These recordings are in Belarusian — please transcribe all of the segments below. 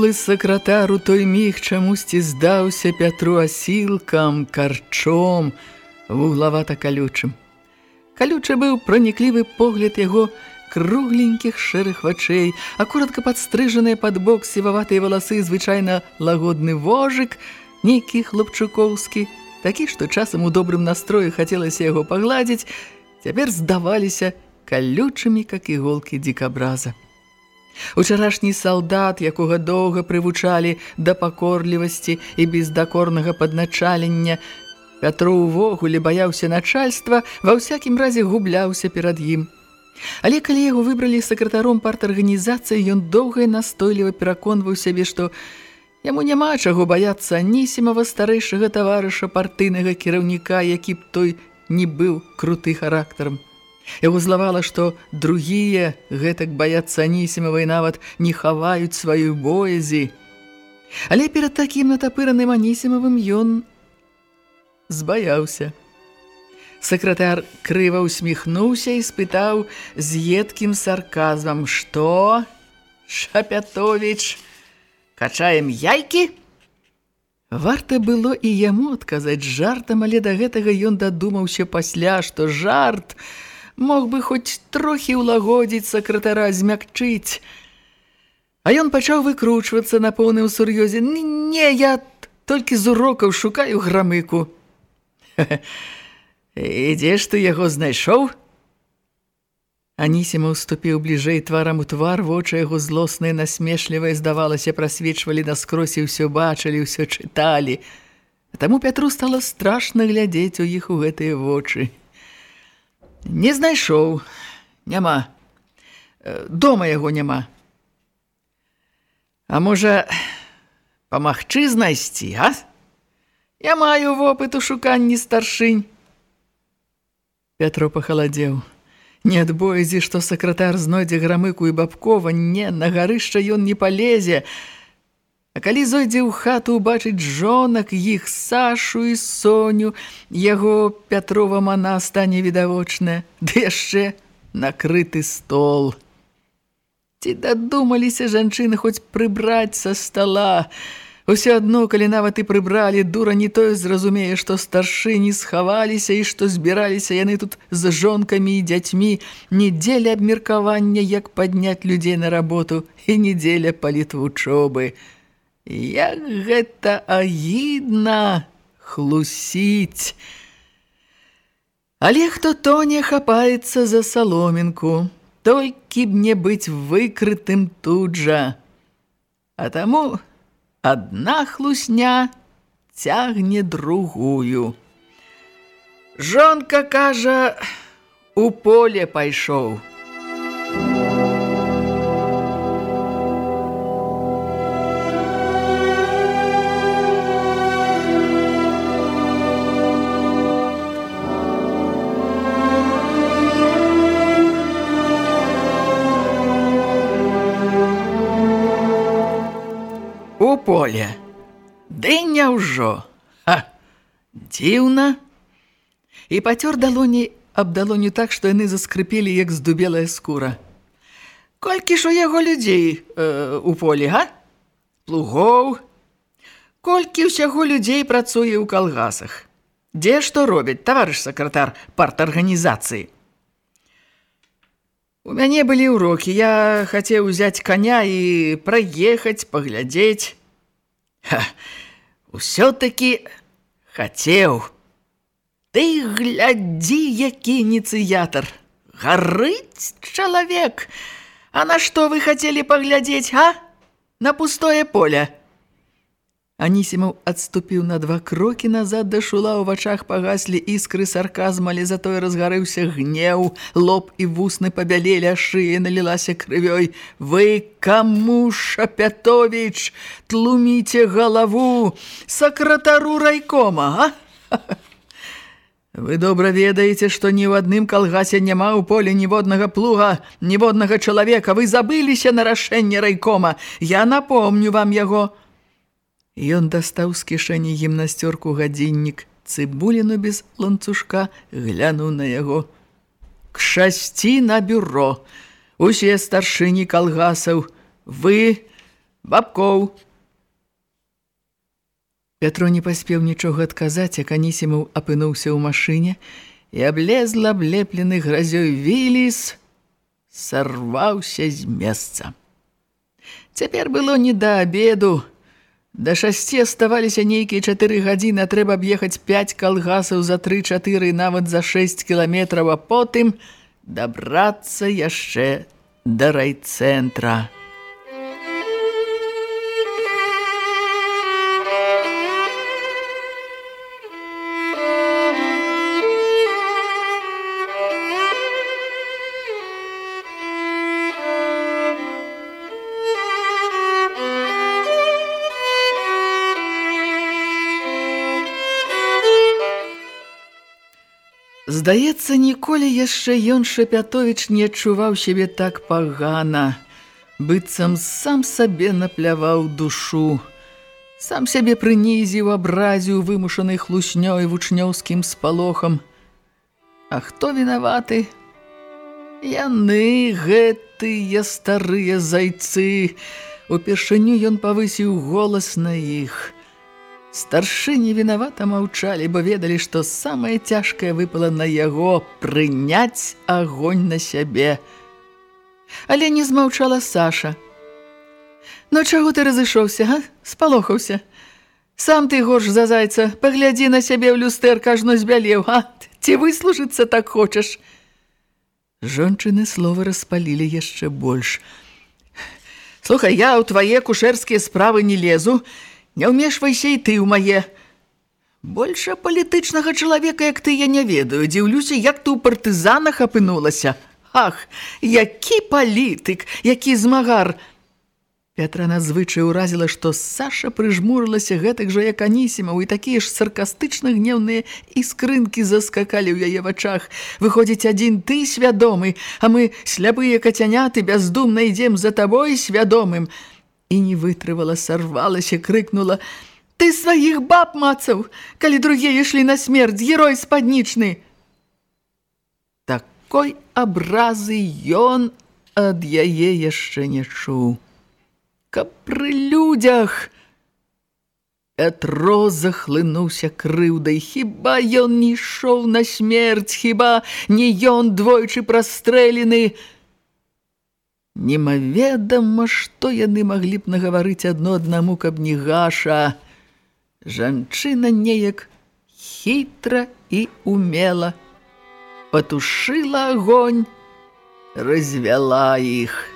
Шчуплы сакратар у той міг чамусьці здаўся Пятру асілкам, карчом, вуглавата калючым. Калючы быў праніклівы погляд яго кругленькіх шэрых вачэй, акуратка падстрыжаныя пад бок сіваватыя валасы, звычайна лагодны вожык, нейкі хлопчукоўскі, такі, што часам у добрым настроі хацелася яго пагладзіць, цяпер здаваліся калючымі, как іголкі дзікабраза. Учарашні салдат, якога доўга прывучалі да пакорлівасці і бездакорнага падначалення, Пятру ўвогуле баяўся начальства, ва ўсякім разе губляўся перад ім. Але калі яго выбралі сакратаром парт-арганізацыі, ён доўга і настойліва пераконваў сябе, што яму няма чаго баяцца анісімава старэйшага таварыша партыйнага кіраўніка, які б той не быў круты характарам. Яго злавала, што другія гэтак баяцца Анісімава і нават не хаваюць сваю боязі. Але перад такім натапыраным Анісімавым ён збаяўся. Сакратар крыва усміхнуўся і спытаў з едкім сарказмам: «Што? Шапятовіч, качаем яйкі?» Варта было і яму адказаць жартам, але да гэтага ён дадумаўся пасля, што жарт – мог бы хоць трохі ўлагодзіць сакратара змякчыць. А ён пачаў выкручвацца на поўным сур'ёзе. Не, я толькі з урокаў шукаю грамыку. І дзе ж ты яго знайшоў? Анісіма ўступіў бліжэй тварам у твар, вочы яго злосныя насмешлівыя, здавалася, прасвечвалі наскрозь і ўсё бачылі, ўсё чыталі. Таму Пятру стала страшна глядзець у іх у гэтыя вочы. Не знайшоў, няма. Дома яго няма. А можа, памагчы знайсці, а? Я маю вопыт у шуканні старшынь. Пятро пахаладзеў. Не ад боязі, што сакратар знойдзе грамыку і бабкова, не, на гарышча ён не палезе, А калі зойдзе ў хату убачыць жонак іх Сашу і Соню, яго Пятрова мана стане відавочная, ды яшчэ накрыты стол. Ці дадумаліся жанчыны хоць прыбраць са стола. Усё адно, калі нават і прыбралі, дура не тое зразумее, што старшыні схаваліся і што збіраліся яны тут з жонкамі і дзяцьмі, недзеля абмеркавання, як падняць людзей на работу і недзеля палітвучобы. вучобы. Як гэта агідна хлусіць. Але хто то не хапаецца за саломінку, толькі б не быць выкрытым тут жа. А таму адна хлусня цягне другую. Жонка кажа, у поле пайшоў. Поле. Ды няўжо. Ха! Дзіўна. І пацёр далоні аб далоню так, што яны заскрыпелі, як здубелая скура. Колькі ж у яго людзей э, у полі, га? Плугоў. Колькі ўсяго людзей працуе ў калгасах? Дзе што робяць, таварыш сакратар парт-арганізацыі? У мяне былі ўрокі, я хацеў узяць каня і праехаць, паглядзець. Ха, усё-таки хацеў. Ты глядзі, які ініцыятар. Гарыць чалавек. А на што вы хацелі паглядзець, а? На пустое поле. Анісімаў адступіў на два крокі назад да шула, у вачах пагаслі іскры сарказма, але затое разгарыўся гнеў, лоб і вусны пабялелі, а шыя налілася крывёй. Вы каму, Шапятовіч, тлуміце галаву, сакратару райкома, а? Вы добра ведаеце, што ні ў адным калгасе няма ў поле ніводнага плуга, ніводнага чалавека. Вы забыліся на рашэнне райкома. Я напомню вам яго. Ён дастаў з кішэні гімнасцёрку гадзіннік, цыбуліну без ланцужка, глянуў на яго. К шасці на бюро. Усе старшыні калгасаў. Вы, бабкоў. Пятро не паспеў нічога адказаць, як Анісімаў апынуўся ў машыне і аблезла аблеплены гразёй Віліс, сарваўся з месца. Цяпер было не да абеду, Да шасці аставаліся нейкія чатыры гадзіны, трэба аб'ехаць пяць калгасаў за тры-чатыры, нават за шэсць кіламетраў, а потым дабрацца яшчэ да райцэнтра. Здаецца, ніколі яшчэ ён Шапятовіч не адчуваў сябе так пагана, быццам сам сабе напляваў душу. Сам сябе прынізіў абразіў вымушанай хлуснёй вучнёўскім спалохам. А хто вінаваты? Яны гэтыя старыя зайцы. Упершыню ён павысіў голас на іх – Старшыні вінавата маўчалі, бо ведалі, што самае цяжкае выпала на яго прыняць агонь на сябе. Але не змаўчала Саша. Ну чаго ты разышоўся, га? Спалохаўся. Сам ты горш за зайца, паглядзі на сябе ў люстэр, кажно збялеў, а? Ці выслужыцца так хочаш? Жончыны словы распалілі яшчэ больш. Слухай, я ў твае кушэрскія справы не лезу, Не ўмешвайся і ты ў мае. Больше палітычнага чалавека, як ты, я не ведаю. Дзіўлюся, як ты ў партызанах апынулася. Ах, які палітык, які змагар! Пятра назвычай уразіла, што Саша прыжмурылася гэтак жа, як Анісімаў, і такія ж саркастычна гневныя іскрынкі заскакалі ў яе вачах. Выходзіць, адзін ты свядомы, а мы, сляпыя кацяняты, бяздумна ідзем за табой свядомым і не вытрывала, сарвалася, крыкнула: «Ты сваіх баб мацаў, калі другія ішлі на смерць, герой спаднічны!» Такой абразы ён ад яе яшчэ не чуў. Каб пры людзях! Пятро захлынуўся крыўдай, хіба ён не ішоў на смерць, хіба не ён двойчы прастрэлены, Немаведама, што яны маглі б нагаварыць адно аднаму, каб не гаша. Жанчына неяк хітра і умела патушыла агонь, развяла іх.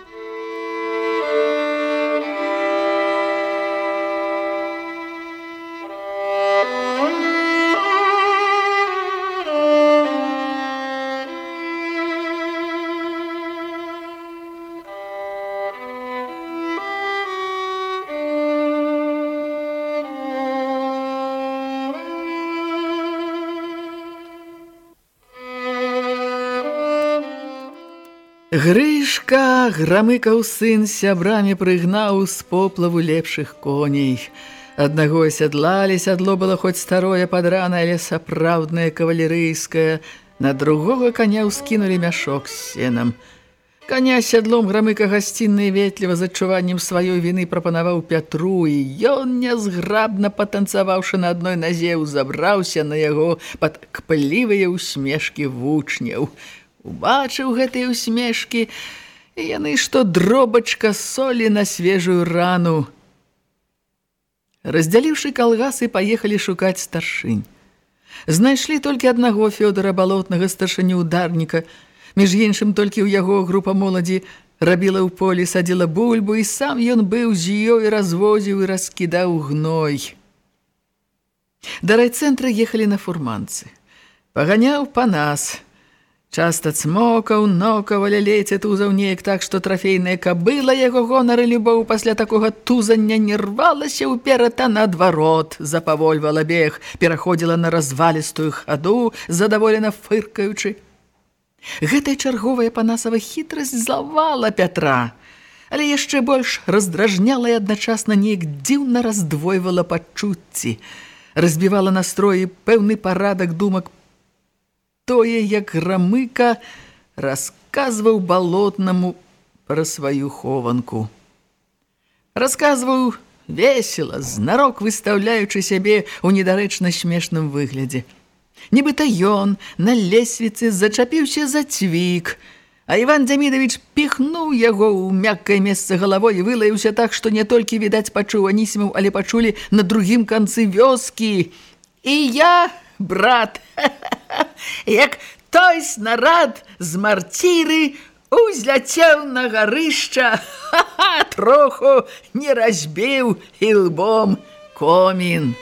Грышка грамыкаў сын сябрамі прыгнаў з поплаву лепшых коней. Аднаго сядлалі, сядло было хоць старое падранае, але сапраўднае кавалерыйскае. На другога каня ўскінулі мяшок з сенам. Каня сядлом грамыка гасцінны ветліва з адчуваннем сваёй віны прапанаваў Пятру, і ён, нязграбна патанцаваўшы на адной назе, узабраўся на яго пад кплівыя ўсмешкі вучняў убачыў гэтыя усмешкі, і яны што дробачка солі на свежую рану. Раздзяліўшы калгасы, паехалі шукаць старшынь. Знайшлі толькі аднаго Фёдора балотнага старшыню ударніка. Між іншым толькі ў яго група моладзі рабіла ў полі, садзіла бульбу, і сам ён быў з ёй, развозіў і раскідаў гной. Да райцэнтра ехалі на фурманцы. Паганяў па нас. Часта цмокаў, нокаў, але лейце тузаў неяк так, што трафейная кабыла яго гонары любоў пасля такога тузання не рвалася ўперад, а наадварот, запавольвала бег, пераходзіла на развалістую хаду, задаволена фыркаючы. Гэтая чарговая панасава хітрасць злавала Пятра, але яшчэ больш раздражняла і адначасна неяк дзіўна раздвойвала пачуцці, разбівала настроі пэўны парадак думак тое, як грамыка расказваў балотнаму пра сваю хованку. Расказваў весела, знарок выстаўляючы сябе ў недарэчна смешным выглядзе. Нібыта ён на лесвіцы зачапіўся за цвік, а Іван Дзямідавіч піхнуў яго ў мяккае месца галавой і вылаяўся так, што не толькі, відаць, пачуў Анісімаў, але пачулі на другім канцы вёскі. І я брат, як той снарад з марціры узляцеў на гарышча, троху не разбіў і лбом комін.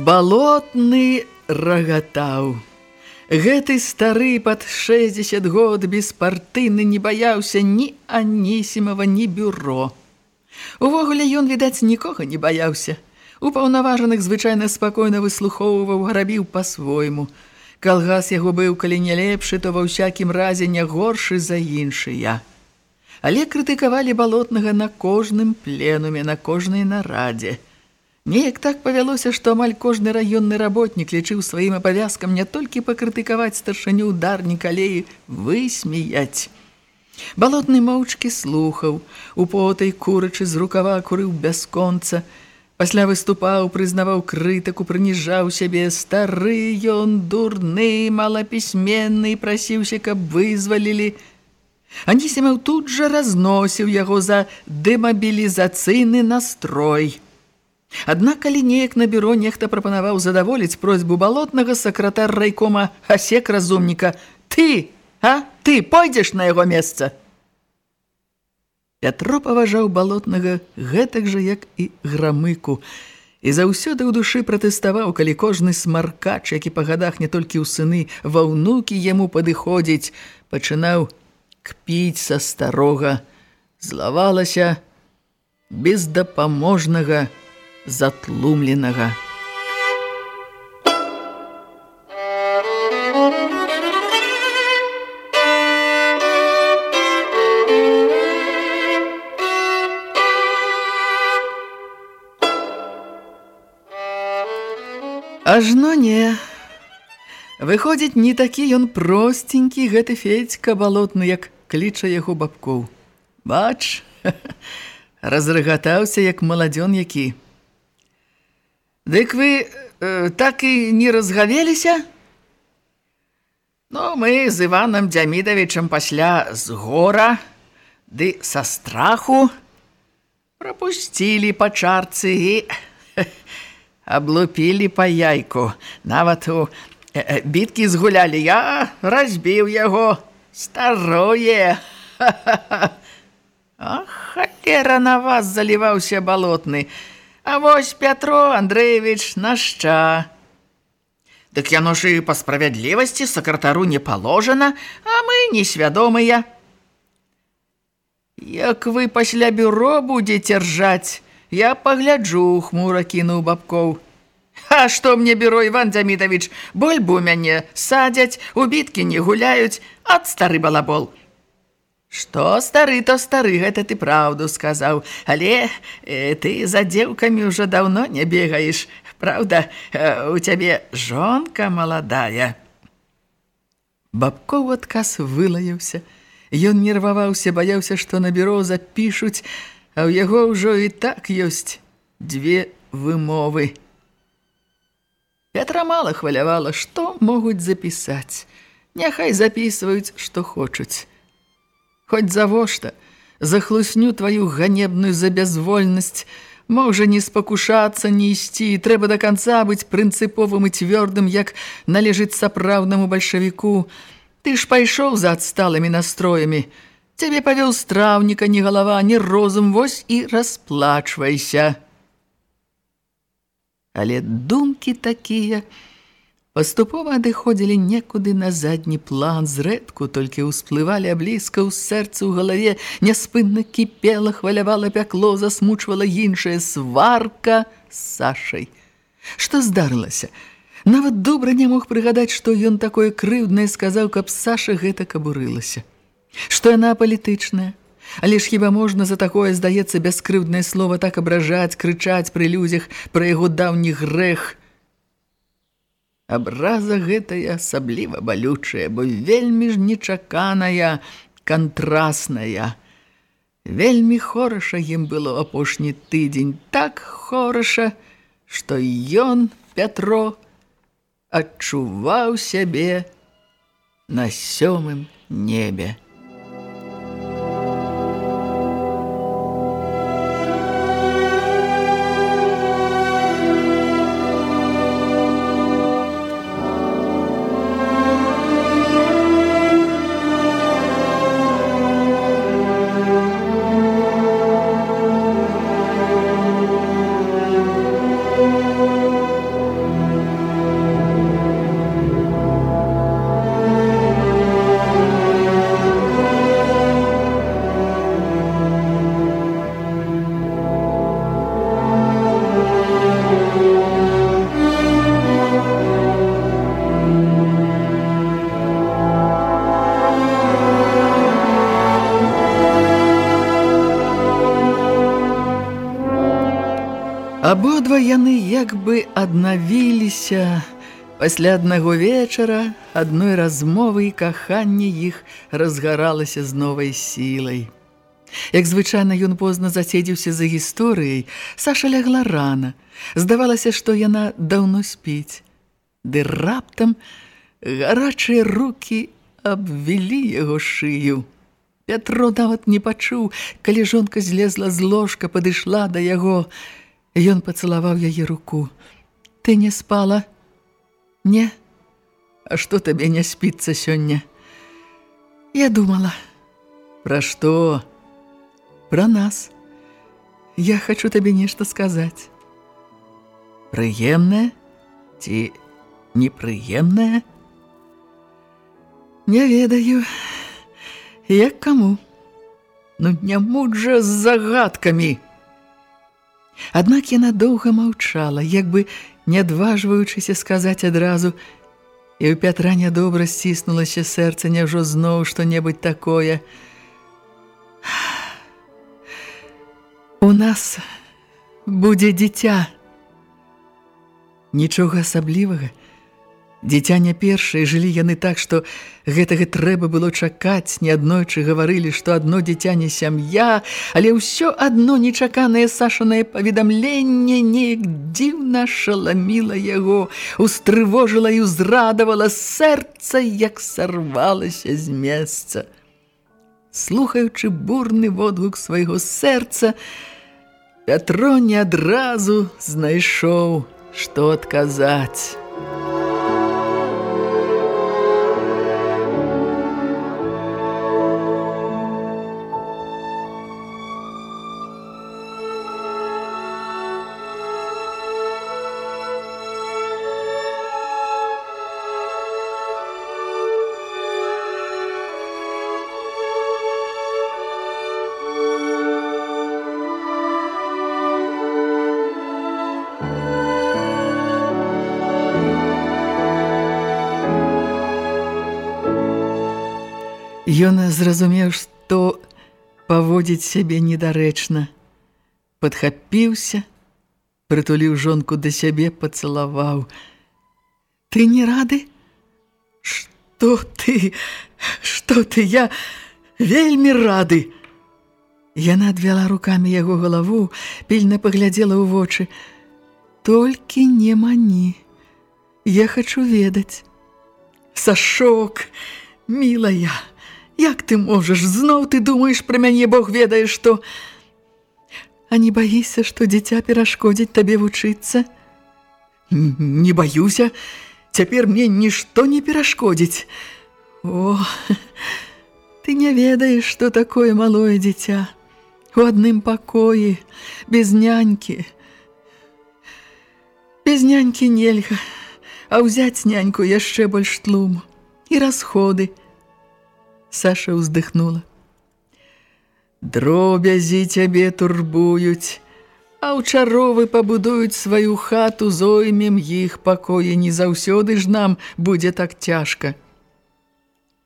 Балотны рагатаў. Гэты стары пад 60 год беспартыйны не баяўся ні Анісімава, ні бюро. Увогуле ён, відаць, нікога не баяўся. У паўнаважаных звычайна спакойна выслухоўваў, грабіў па-свойму. Калгас яго быў, калі не лепшы, то ва ўсякім разе не горшы за іншыя. Але крытыкавалі балотнага на кожным пленуме, на кожнай нарадзе. Неяк так павялося, што амаль кожны раённы работнік лічыў сваім абавязкам не толькі пакрытыкаваць старшыню ударнік, але і высмяяць. Балотны моўчкі слухаў, у потай курачы з рукава курыў бясконца, пасля выступаў, прызнаваў крытыку, прыніжаў сябе стары ён, дурны, малапісьменны, прасіўся, каб вызвалілі. Анісімаў тут жа разносіў яго за дэмабілізацыйны настрой. Аднак, калі неяк на бюро нехта прапанаваў задаволіць просьбу балотнага, сакратар райкома Асек разумніка «Ты, а? Ты пойдзеш на яго месца?» Пятро паважаў балотнага гэтак жа, як і грамыку, і заўсёды ў душы пратэставаў, калі кожны смаркач, які па гадах не толькі ў сыны, ва ўнукі яму падыходзіць, пачынаў кпіць са старога, злавалася бездапаможнага, затлумленага. Ажно не. Выходзіць, не такі ён простенькі гэты федька балотны, як кліча яго бабкоў. Бач, разрыгатаўся, як маладзён які. Дык вы э, так і не разгавеліся? Ну, мы з Іванам Дзямідавічам пасля з гора ды са страху прапусцілі па чарцы і аблупілі па яйку. Нават у э, біткі згулялі, я разбіў яго старое. Ах, халера на вас заліваўся балотны. А вось Пятро Андреевич нашча. Дык яно ж і па справядлівасці сакратару не паложана, а мы несвядомыя. Як вы пасля бюро будзеце ржаць, я пагляджу, хмура кінуў бабкоў. А што мне бюро, Іван Дзямітавіч, бульбу мяне садзяць, у біткі не гуляюць, ад стары балабол. Што стары, то стары, гэта ты праўду сказаў, але э, ты за дзеўкамі ўжо даўно не бегаеш. Праўда, э, у цябе жонка маладая. Бабкоў адказ вылаяўся. Ён нерваваўся, баяўся, што на бюро запішуць, а ў яго ўжо і так ёсць дзве вымовы. Пятра мала хвалявала, што могуць запісаць. Няхай запісваюць, што хочуць. Хоць завошта, за хлусню тваю ганебную за бязвольнасць, можа не спакушацца, не ісці, трэба да канца быць прынцыповым і цвёрдым, як належыць сапраўднаму бальшавіку. Ты ж пайшоў за адсталымі настроямі. Цябе павёў страўніка, ні галава, ні розум, вось і расплачвайся. Але думкі такія, Паступова адыходзілі некуды на задні план, зрэдку толькі ўсплывалі аблізка ў сэрцы ў галаве, няспынна кіпела, хвалявала пякло, засмучвала іншая сварка з Сашай. Што здарылася? Нават добра не мог прыгадаць, што ён такое крыўднае сказаў, каб Саша гэта кабурылася. Што яна палітычная? Але ж хіба можна за такое, здаецца, бяскрыўднае слова так абражаць, крычаць пры людзях пра яго даўні грэх – Абраза гэтая асабліва балючая, бо вельмі ж нечаканая, кантрасная. Вельмі хораша ім было апошні тыдзень, так хораша, што ён, Пятро, адчуваў сябе на сёмым небе. Абодва яны як бы аднавіліся пасля аднаго вечара, адной размовы і каханне іх разгаралася з новай сілай. Як звычайна ён позна заседзіўся за гісторыяй, Саша лягла рана. Здавалася, што яна даўно спіць. Ды раптам гарачыя рукі абвілі яго шыю. Пятро нават не пачуў, калі жонка злезла з ложка, падышла да яго, Ён пацалаваў яе руку. Ты не спала? Не. А што табе не спіцца сёння? Я думала. Пра што? Пра нас. Я хачу табе нешта сказаць. Прыемнае ці непрыемнае? Не ведаю. Як каму? Ну не муд жа з загадкамі. Аднак яна доўга маўчала, як бы не адважваючыся сказаць адразу, і ў Пятра нядобра сціснулася сэрца, няўжо зноў што-небудзь такое. У нас будзе дзіця. Нічога асаблівага, Дзіця не першае, жылі яны так, што гэтага трэба было чакаць, неаднойчы гаварылі, што адно дзіця не сям'я, але ўсё адно нечаканае сашанае паведамленне неяк дзіўна шаламіла яго, устрывожыла і ўзрадавала сэрца, як сарвалася з месца. Слухаючы бурны водгук свайго сэрца, Пятро не адразу знайшоў, што адказаць. Зразумеў, што паводзіць сябе недарэчна. Падхапіўся, прытуліў жонку да сябе, пацалаваў. Ты не рады? Што ты? Што ты? Я вельмі рады. Яна адвяла рукамі яго галаву, пільна паглядзела ў вочы. Толькі не мані. Я хочу ведаць. Сашок, мілая, як ты можаш? Зноў ты думаеш пра мяне, Бог ведае, што... А не баіся, што дзіця перашкодзіць табе вучыцца? Не баюся, цяпер мне нішто не перашкодзіць. О, ты не ведаеш, што такое малое дзіця. У адным пакоі, без нянькі. Без нянькі нельга, а ўзяць няньку яшчэ больш тлуму. І расходы. Саша ўздыхнула. Дробязі цябе турбуюць, а ў чаровы пабудуюць сваю хату зоймем іх пакоі, не заўсёды ж нам будзе так цяжка.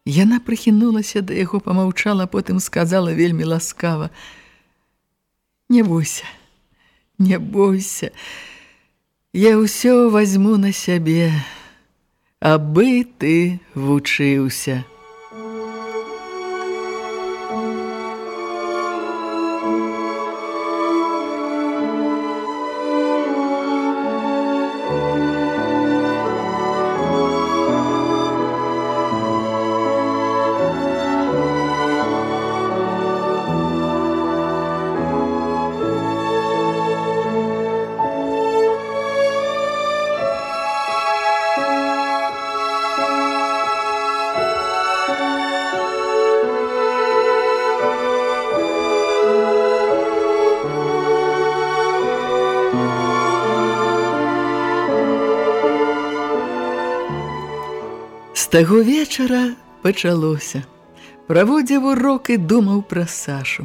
Яна прыхінулася да яго, памаўчала, потым сказала вельмі ласкава: « Не бойся, не бойся, я ўсё возьму на сябе, абы ты вучыўся. Таго вечара пачалося. Праводзіў урок і думаў пра Сашу.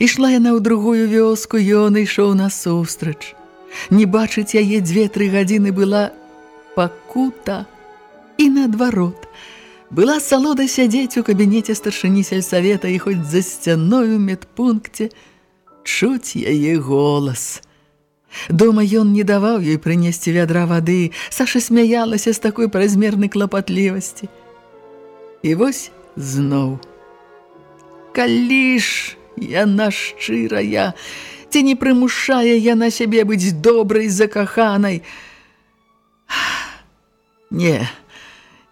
Ішла яна ў другую вёску, ён ішоў насустрач. Не бачыць яе дзве-тры гадзіны была пакута і наадварот. Была салода сядзець у кабінеце старшыні сельсавета і хоць за сцяною медпункце чуць яе голас – Дома ён не даваў ёй прынесці вядра вады, Саша смяялася з такой празмернай клапатлівасці. І вось зноў. Калі ж яна шчырая, ці не прымушае яна сябе быць добрай закаханай? Не,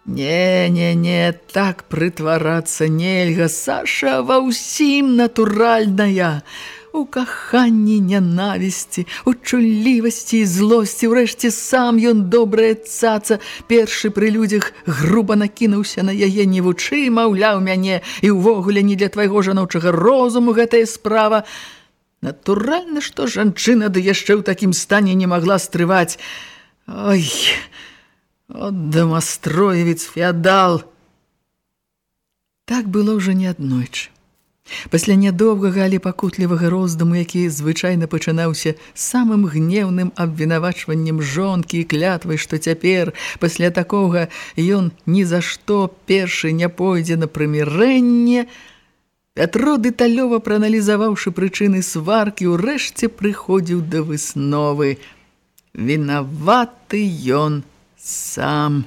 не, не, не, так прытварацца нельга, Саша ва ўсім натуральная у каханні нянавісці, у чулівасці і злосці, урэшце сам ён добрая цаца, першы пры людзях груба накінуўся на яе не вучы, маўляў мяне, і ўвогуле не для твайго жаночага розуму гэтая справа. Натуральна, што жанчына ды яшчэ ў такім стане не магла стрываць. Ой, от дамастроевец феадал. Так было ўжо не аднойчы. Пасля нядоўгага, але пакутлівага роздуму, які звычайна пачынаўся самым гневным абвінавачваннем жонкі і клятвай, што цяпер, пасля такога, ён ні за што першы не пойдзе на прымірэнне, Пятро дэталёва прааналізаваўшы прычыны сваркі, урэшце прыходзіў да высновы. Вінаваты ён сам.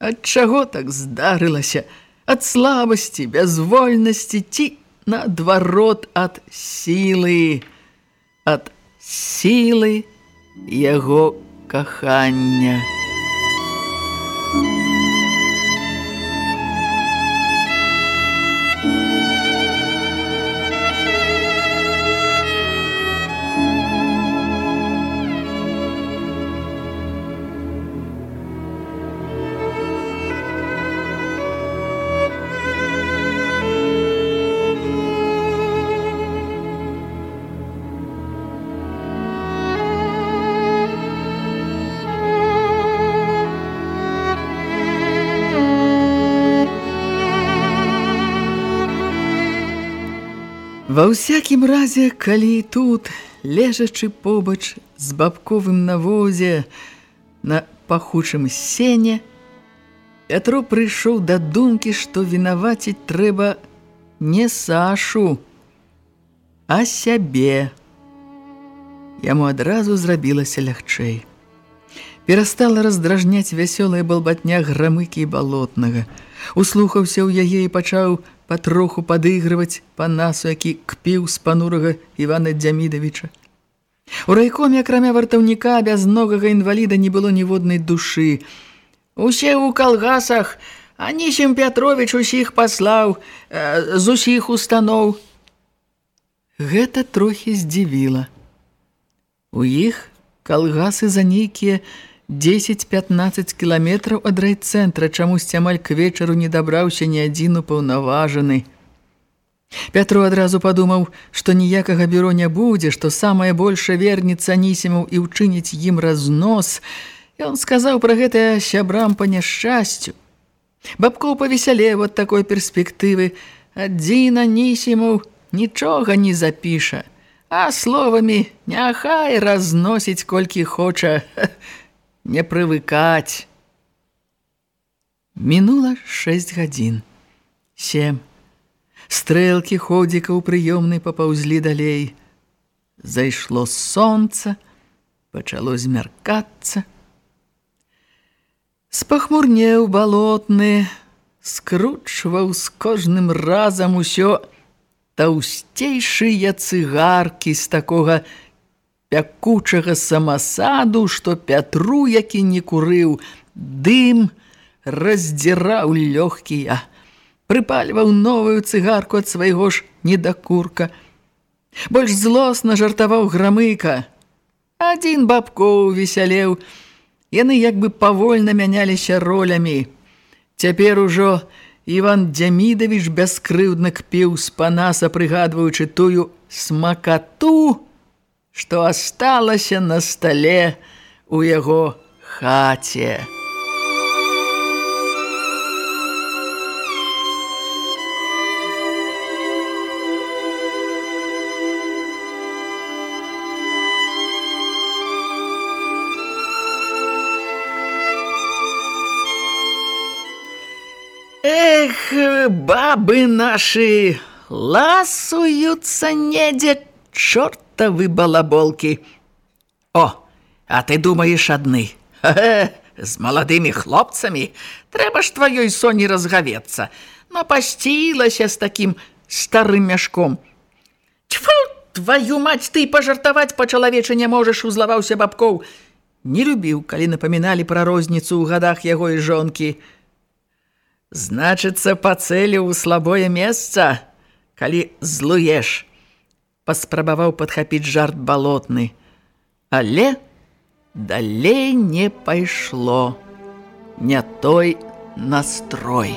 Ад чаго так здарылася? Ад слабасці, бязвольнасці ці наадварот ад сілы, ад сілы яго кахання. Ва ўсякім разе, калі тут, лежачы побач з бабковым навозе на пахучым сене, Пятро прыйшоў да думкі, што вінаваціць трэба не Сашу, а сябе. Яму адразу зрабілася лягчэй. Перастала раздражняць вясёлая балбатня грамыкі і балотнага. Услухаўся ў яе і пачаў патроху падыгрываць па насу, які кпіў з панурага Івана Дзямідавіча. У райкоме, акрамя вартаўніка, бязногага інваліда не было ніводнай душы. Усе ў калгасах, Анісім Пятровіч усіх паслаў э, з усіх устаноў. Гэта трохі здзівіла. У іх калгасы за нейкія 10-15 кіламетраў ад райцэнтра, чамусьці амаль к вечару не дабраўся ні адзін упаўнаважаны. Пятро адразу падумаў, што ніякага бюро не будзе, што самае больш верніца Анісімаў і ўчыніць ім разнос. Ён сказаў пра гэта сябрам па няшчасцю. Бабкоў павесялеў ад такой перспектывы. Адзін Анісімаў нічога не запіша, а словамі няхай разносіць колькі хоча, не прывыкаць. Мінула шэсць гадзін. Сем. Стрэлкі ходзіка ў прыёмнай папаўзлі далей. Зайшло сонца, пачало змяркацца. Спахмурнеў балотны, скручваў з кожным разам усё таўсцейшыя цыгаркі з такога пякучага самасаду, што Пятру, які не курыў, дым раздзіраў лёгкія прыпальваў новую цыгарку ад свайго ж недакурка. Больш злосна жартаваў грамыка. Адзін бабкоў весялеў. Яны як бы павольна мяняліся ролямі. Цяпер ужо Іван Дзямідавіч бяскрыўдна кпіў з панаса, прыгадваючы тую смакату, што асталася на стале у яго хаце. Эх, бабы наши, ласуются недзе чортовы балаболки. О, а ты думаешь одны? Ха-ха, з маладымі хлопцамі трэба ж тваёй соні разгавецца. Напасцілася з такім старым мяшком. Тьфу, твою мать, ты пажартаваць па-чалавечы не можаш, узлаваўся бабкоў. Не любіў, калі напаміналі пра розніцу ў гадах яго і жонкі. Значыцца, пацэліў у слабое месца, калі злуеш. Паспрабаваў падхапіць жарт балотны. Але далей не пайшло. Не той настрой.